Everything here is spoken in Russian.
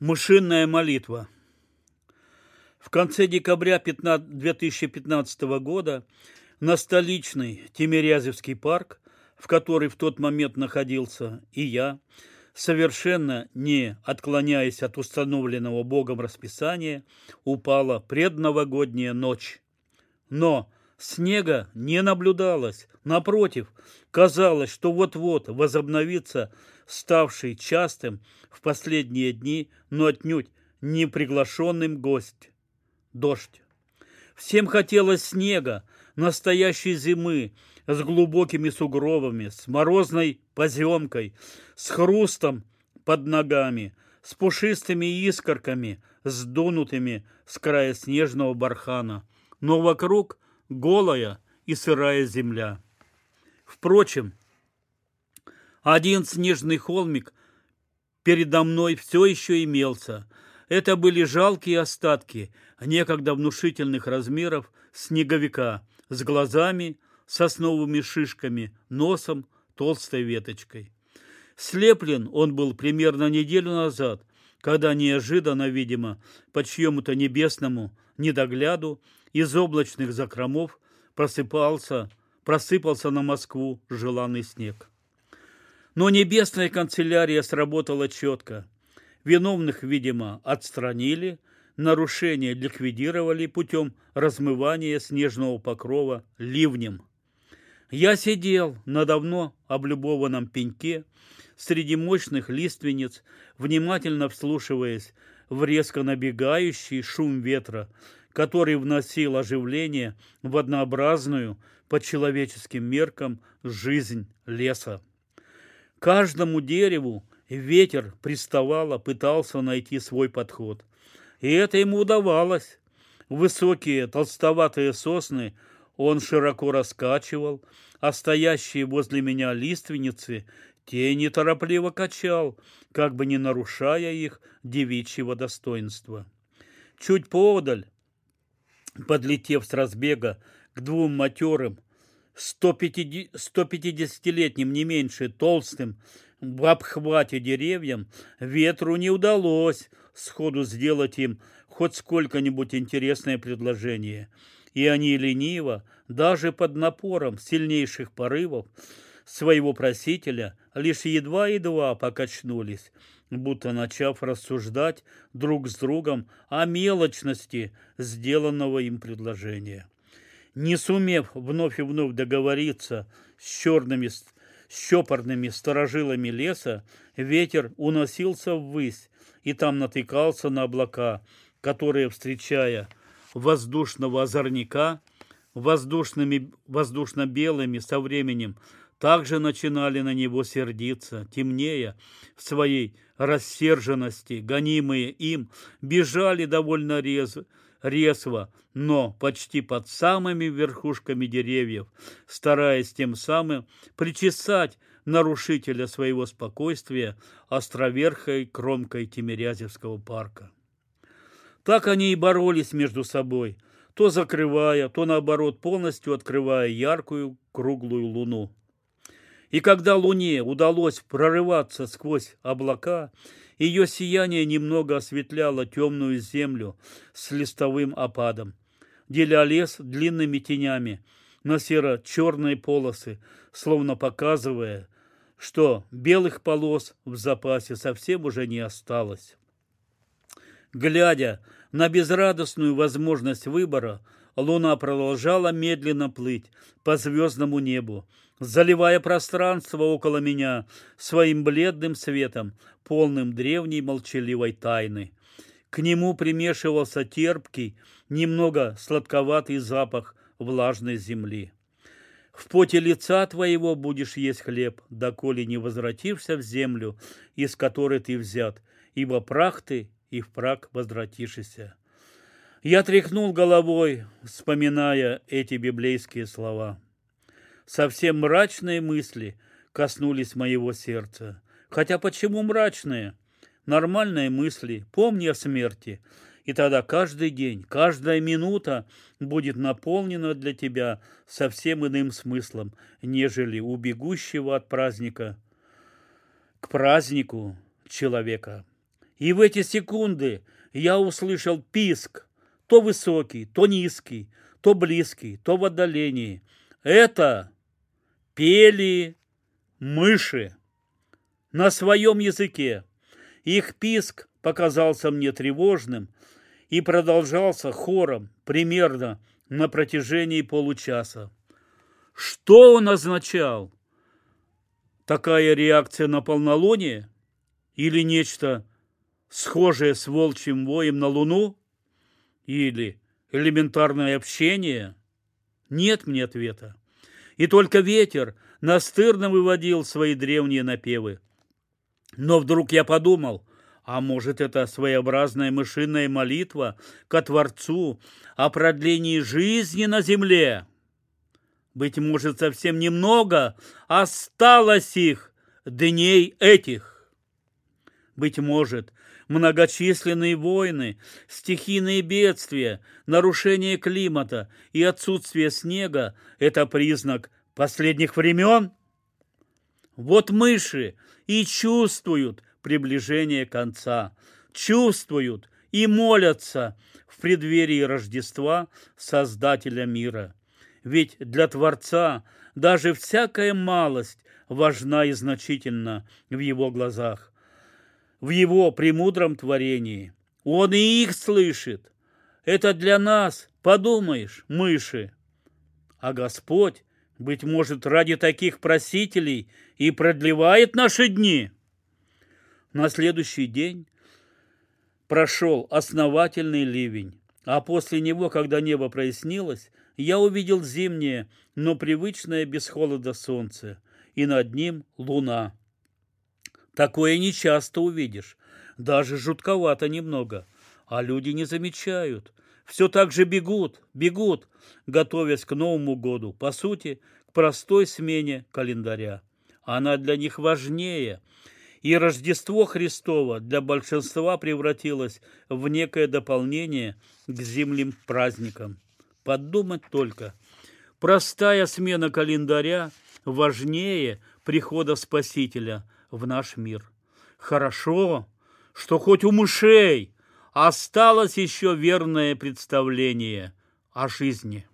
Мышиная молитва. В конце декабря 2015 года на столичный Тимирязевский парк, в который в тот момент находился и я, совершенно не отклоняясь от установленного Богом расписания, упала предновогодняя ночь. Но снега не наблюдалось. Напротив, казалось, что вот-вот возобновится ставший частым в последние дни, но отнюдь не приглашенным гость – дождь. Всем хотелось снега, настоящей зимы, с глубокими сугробами, с морозной поземкой, с хрустом под ногами, с пушистыми искорками, сдунутыми с края снежного бархана. Но вокруг голая и сырая земля. Впрочем, один снежный холмик передо мной все еще имелся. Это были жалкие остатки некогда внушительных размеров снеговика с глазами, сосновыми шишками, носом, толстой веточкой. Слеплен он был примерно неделю назад, когда неожиданно, видимо, по чьему-то небесному недогляду из облачных закромов просыпался, просыпался на Москву желанный снег. Но небесная канцелярия сработала четко. Виновных, видимо, отстранили, нарушения ликвидировали путем размывания снежного покрова ливнем. Я сидел на давно облюбованном пеньке среди мощных лиственниц, внимательно вслушиваясь в резко набегающий шум ветра, который вносил оживление в однообразную, по человеческим меркам, жизнь леса. Каждому дереву ветер приставало, пытался найти свой подход. И это ему удавалось. Высокие толстоватые сосны он широко раскачивал, а стоящие возле меня лиственницы те неторопливо качал, как бы не нарушая их девичьего достоинства. Чуть поодаль, подлетев с разбега к двум матерым, 150-летним не меньше толстым в обхвате деревьям, ветру не удалось сходу сделать им хоть сколько-нибудь интересное предложение. И они лениво, даже под напором сильнейших порывов своего просителя, лишь едва-едва покачнулись, будто начав рассуждать друг с другом о мелочности сделанного им предложения не сумев вновь и вновь договориться с черными с щепорными сторожилами леса, ветер уносился ввысь и там натыкался на облака, которые, встречая воздушного озорника, воздушными, воздушно-белыми со временем, также начинали на него сердиться, темнее в своей рассерженности, гонимые им, бежали довольно резво, резво, но почти под самыми верхушками деревьев, стараясь тем самым причесать нарушителя своего спокойствия островерхой кромкой Тимирязевского парка. Так они и боролись между собой, то закрывая, то наоборот полностью открывая яркую круглую луну. И когда луне удалось прорываться сквозь облака ее сияние немного осветляло темную землю с листовым опадом, деля лес длинными тенями на серо-черные полосы, словно показывая, что белых полос в запасе совсем уже не осталось. Глядя на безрадостную возможность выбора, луна продолжала медленно плыть по звездному небу, заливая пространство около меня своим бледным светом, полным древней молчаливой тайны. К нему примешивался терпкий, немного сладковатый запах влажной земли. В поте лица твоего будешь есть хлеб, доколе не возвратишься в землю, из которой ты взят, ибо прах ты и в прах возвратишься. Я тряхнул головой, вспоминая эти библейские слова. Совсем мрачные мысли коснулись моего сердца. Хотя почему мрачные? Нормальные мысли. Помни о смерти. И тогда каждый день, каждая минута будет наполнена для тебя совсем иным смыслом, нежели у бегущего от праздника к празднику человека. И в эти секунды я услышал писк, то высокий, то низкий, то близкий, то в отдалении. Это пели мыши на своем языке. Их писк показался мне тревожным и продолжался хором примерно на протяжении получаса. Что он означал? Такая реакция на полнолуние? Или нечто схожее с волчьим воем на луну? Или элементарное общение? Нет мне ответа. И только ветер настырно выводил свои древние напевы. Но вдруг я подумал, а может, это своеобразная мышиная молитва ко Творцу о продлении жизни на земле? Быть может, совсем немного осталось их дней этих. Быть может, многочисленные войны, стихийные бедствия, нарушение климата и отсутствие снега – это признак последних времен? Вот мыши и чувствуют приближение конца, чувствуют и молятся в преддверии Рождества Создателя мира – ведь для Творца даже всякая малость важна и значительна в его глазах, в его премудром творении. Он и их слышит. Это для нас, подумаешь, мыши. А Господь, быть может, ради таких просителей и продлевает наши дни. На следующий день прошел основательный ливень, а после него, когда небо прояснилось, я увидел зимнее, но привычное без холода солнце, и над ним луна. Такое не часто увидишь, даже жутковато немного, а люди не замечают. Все так же бегут, бегут, готовясь к Новому году, по сути, к простой смене календаря. Она для них важнее, и Рождество Христово для большинства превратилось в некое дополнение к зимним праздникам. Подумать только. Простая смена календаря важнее прихода Спасителя в наш мир. Хорошо, что хоть у мышей осталось еще верное представление о жизни.